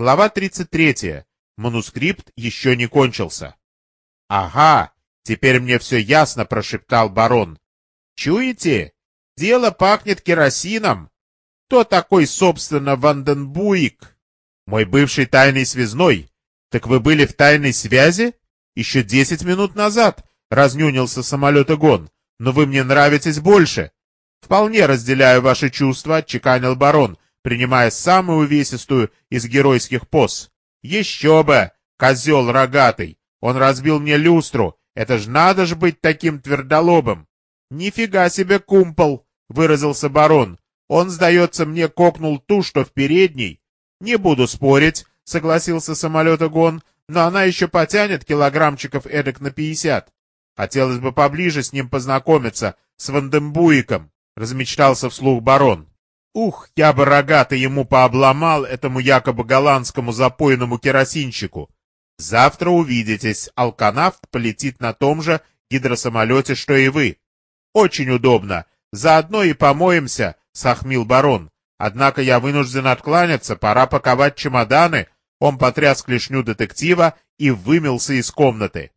Глава 33. Манускрипт еще не кончился. «Ага, теперь мне все ясно», — прошептал барон. «Чуете? Дело пахнет керосином. Кто такой, собственно, Ванденбуик? Мой бывший тайный связной. Так вы были в тайной связи? Еще десять минут назад разнюнился самолетогон, но вы мне нравитесь больше. Вполне разделяю ваши чувства, отчеканил барон, принимая самую увесистую из геройских поз. Еще бы, козел рогатый, он разбил мне люстру, это ж надо ж быть таким твердолобым. Нифига себе кумпол, выразился барон. Он, сдается мне, кокнул ту, что в передней. Не буду спорить, согласился самолетогон, но она еще потянет килограммчиков эдак на пятьдесят. Хотелось бы поближе с ним познакомиться, с Вандембуиком, размечтался вслух барон. Ух, я бы рогато ему пообломал, этому якобы голландскому запойному керосинщику. Завтра увидитесь, алканавт полетит на том же гидросамолете, что и вы. Очень удобно. Заодно и помоемся, сахмил барон. Однако я вынужден откланяться, пора паковать чемоданы. Он потряс клешню детектива и вымелся из комнаты.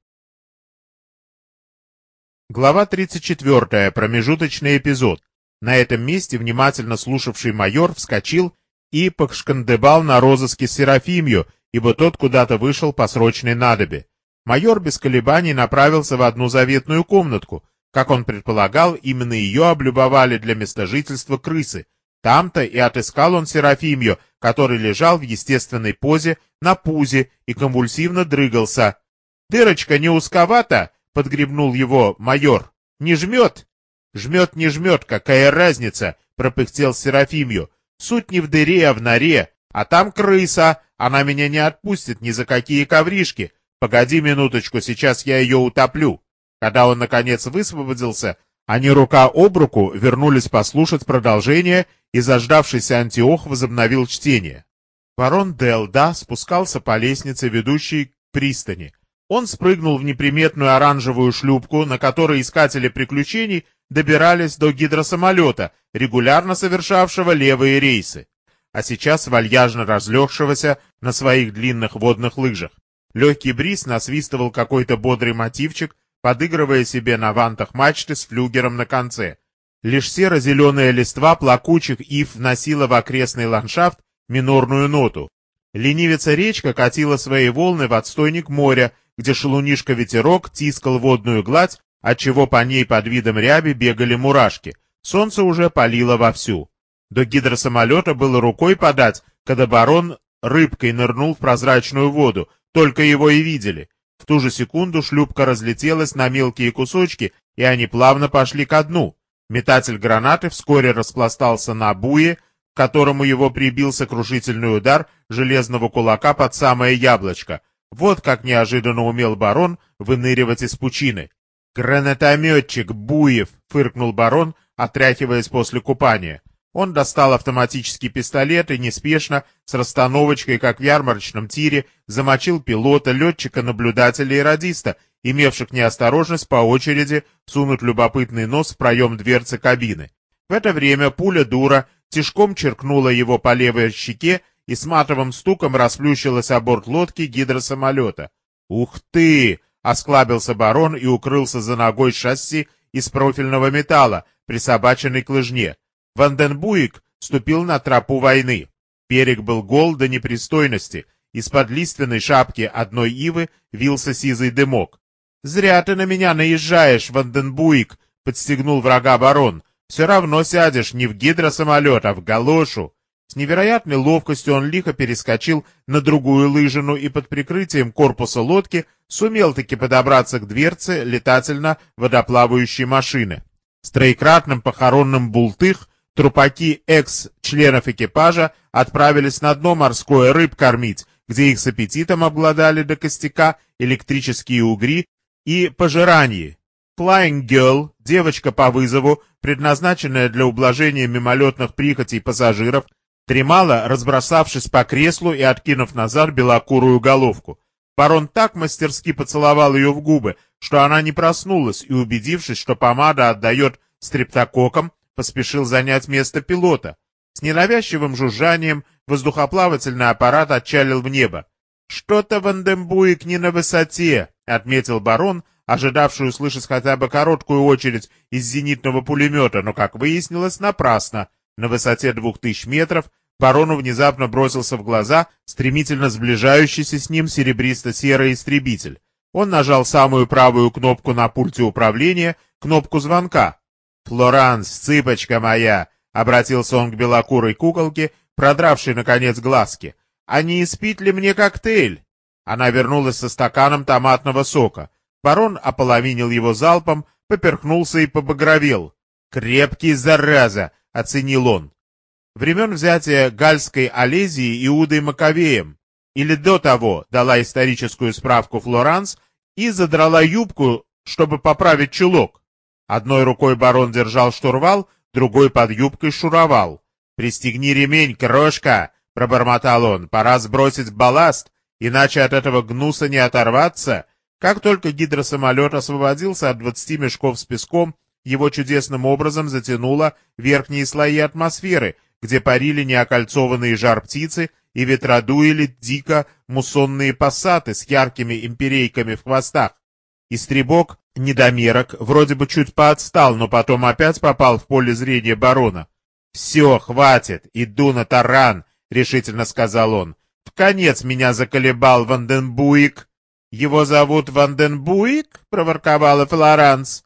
Глава 34. Промежуточный эпизод. На этом месте внимательно слушавший майор вскочил и покшкандыбал на розыске Серафимью, ибо тот куда-то вышел по срочной надобе. Майор без колебаний направился в одну заветную комнатку. Как он предполагал, именно ее облюбовали для места жительства крысы. Там-то и отыскал он Серафимью, который лежал в естественной позе на пузе и конвульсивно дрыгался. «Дырочка не узковата?» — подгребнул его майор. «Не жмет?» «Жмет, не жмет, какая разница?» — пропыхтел Серафимью. «Суть не в дыре, а в норе. А там крыса. Она меня не отпустит ни за какие ковришки. Погоди минуточку, сейчас я ее утоплю». Когда он, наконец, высвободился, они рука об руку вернулись послушать продолжение, и заждавшийся Антиох возобновил чтение. Барон Делда спускался по лестнице, ведущей к пристани. Он спрыгнул в неприметную оранжевую шлюпку, на которой искатели приключений добирались до гидросамолета, регулярно совершавшего левые рейсы, а сейчас вальяжно разлегшегося на своих длинных водных лыжах. Легкий бриз насвистывал какой-то бодрый мотивчик, подыгрывая себе на вантах мачты с флюгером на конце. Лишь серо-зеленая листва плакучих ив вносила в окрестный ландшафт минорную ноту. Ленивица-речка катила свои волны в отстойник моря, где шелунишка-ветерок тискал водную гладь, отчего по ней под видом ряби бегали мурашки. Солнце уже палило вовсю. До гидросамолета было рукой подать, когда барон рыбкой нырнул в прозрачную воду, только его и видели. В ту же секунду шлюпка разлетелась на мелкие кусочки, и они плавно пошли ко дну. Метатель гранаты вскоре распластался на буе, к которому его прибил сокрушительный удар железного кулака под самое яблочко. Вот как неожиданно умел барон выныривать из пучины. «Гранатометчик Буев!» — фыркнул барон, отряхиваясь после купания. Он достал автоматический пистолет и неспешно, с расстановочкой, как в ярмарочном тире, замочил пилота, летчика, наблюдателя и радиста, имевших неосторожность по очереди сунуть любопытный нос в проем дверцы кабины. В это время пуля дура тишком черкнула его по левой щеке и с матовым стуком расплющилась о борт лодки гидросамолета. «Ух ты!» — осклабился барон и укрылся за ногой шасси из профильного металла, присобаченной к лыжне. Ванденбуик ступил на тропу войны. Берег был гол до непристойности. Из-под лиственной шапки одной ивы вился сизый дымок. «Зря ты на меня наезжаешь, Ванденбуик!» — подстегнул врага барон. «Все равно сядешь не в гидросамолет, а в галошу!» С невероятной ловкостью он лихо перескочил на другую лыжину и под прикрытием корпуса лодки сумел таки подобраться к дверце летательно-водоплавающей машины. С троекратным похоронным бултых Трупаки экс-членов экипажа отправились на дно морское рыб кормить, где их с аппетитом обладали до костяка электрические угри и пожиранье. Flying Girl, девочка по вызову, предназначенная для ублажения мимолетных прихотей пассажиров, дремала, разбросавшись по креслу и откинув назад белокурую головку. Барон так мастерски поцеловал ее в губы, что она не проснулась, и, убедившись, что помада отдает стрептококком, поспешил занять место пилота. С ненавязчивым жужжанием воздухоплавательный аппарат отчалил в небо. «Что-то Вандембуик не на высоте», — отметил барон, ожидавший услышать хотя бы короткую очередь из зенитного пулемета, но, как выяснилось, напрасно. На высоте двух тысяч метров барону внезапно бросился в глаза стремительно сближающийся с ним серебристо-серый истребитель. Он нажал самую правую кнопку на пульте управления, кнопку звонка. «Флоранс, цыпочка моя!» — обратился он к белокурой куколке, продравшей, наконец, глазки. «А не испить ли мне коктейль?» Она вернулась со стаканом томатного сока. Барон ополовинил его залпом, поперхнулся и побагровел. «Крепкий, зараза!» — оценил он. Времен взятия Гальской Олезии Иудой Маковеем, или до того, дала историческую справку Флоранс и задрала юбку, чтобы поправить чулок. Одной рукой барон держал штурвал, другой под юбкой шуровал. «Пристегни ремень, крошка!» — пробормотал он. «Пора сбросить балласт, иначе от этого гнуса не оторваться». Как только гидросамолет освободился от двадцати мешков с песком, его чудесным образом затянуло верхние слои атмосферы, где парили неокольцованные жар-птицы и ветродуили дико муссонные пассаты с яркими имперейками в хвостах. Истребок, недомерок, вроде бы чуть поотстал, но потом опять попал в поле зрения барона. «Все, хватит, иду на таран», — решительно сказал он. «В конец меня заколебал Ванденбуик». «Его зовут Ванденбуик?» — проворковала Флоранс.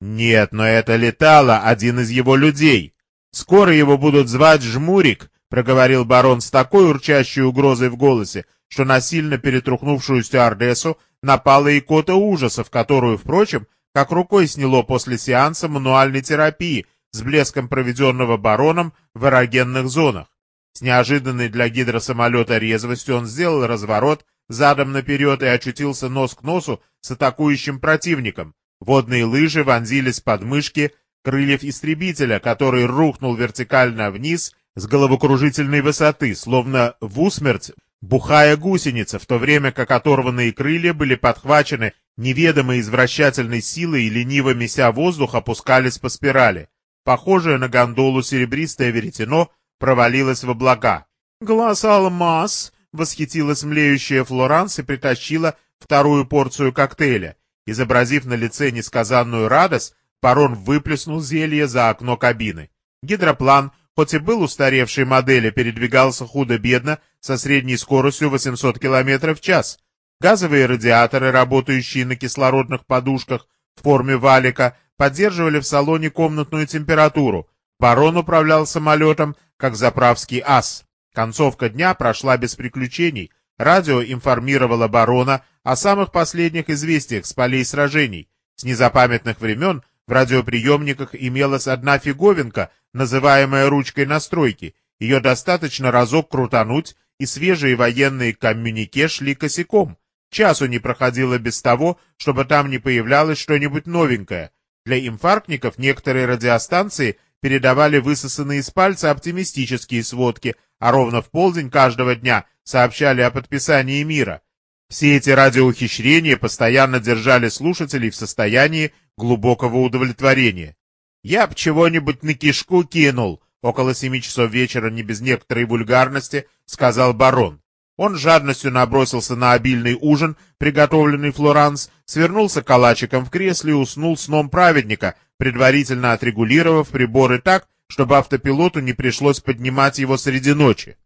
«Нет, но это летало один из его людей. Скоро его будут звать Жмурик», — проговорил барон с такой урчащей угрозой в голосе, что на сильно перетрухнувшую стюардессу напала икота ужасов, которую, впрочем, как рукой сняло после сеанса мануальной терапии с блеском проведенного бароном в эрогенных зонах. С неожиданной для гидросамолета резвостью он сделал разворот задом наперед и очутился нос к носу с атакующим противником. Водные лыжи вонзились под мышки крыльев истребителя, который рухнул вертикально вниз с головокружительной высоты, словно в усмерть бухая гусеница, в то время как оторванные крылья были подхвачены неведомой извращательной силой и лениво меся воздух опускались по спирали. Похожее на гондолу серебристое веретено провалилось в облака. «Глаз алмаз!» — восхитилась млеющая Флоранс и притащила вторую порцию коктейля. Изобразив на лице несказанную радость, барон выплеснул зелье за окно кабины. Гидроплан хоть и был устаревшей модели, передвигался худо-бедно со средней скоростью 800 км в час. Газовые радиаторы, работающие на кислородных подушках в форме валика, поддерживали в салоне комнатную температуру. Барон управлял самолетом, как заправский ас. Концовка дня прошла без приключений. Радио информировало барона о самых последних известиях с полей сражений. С незапамятных времен в радиоприемниках имелась одна фиговинка, называемая ручкой настройки. Ее достаточно разок крутануть, и свежие военные коммюнике шли косяком. Часу не проходило без того, чтобы там не появлялось что-нибудь новенькое. Для инфарктников некоторые радиостанции передавали высосанные из пальца оптимистические сводки, а ровно в полдень каждого дня сообщали о подписании мира. Все эти радиоухищрения постоянно держали слушателей в состоянии глубокого удовлетворения. «Я б чего-нибудь на кишку кинул», — около семи часов вечера не без некоторой вульгарности сказал барон. Он жадностью набросился на обильный ужин, приготовленный Флоранс, свернулся калачиком в кресле и уснул сном праведника, предварительно отрегулировав приборы так, чтобы автопилоту не пришлось поднимать его среди ночи.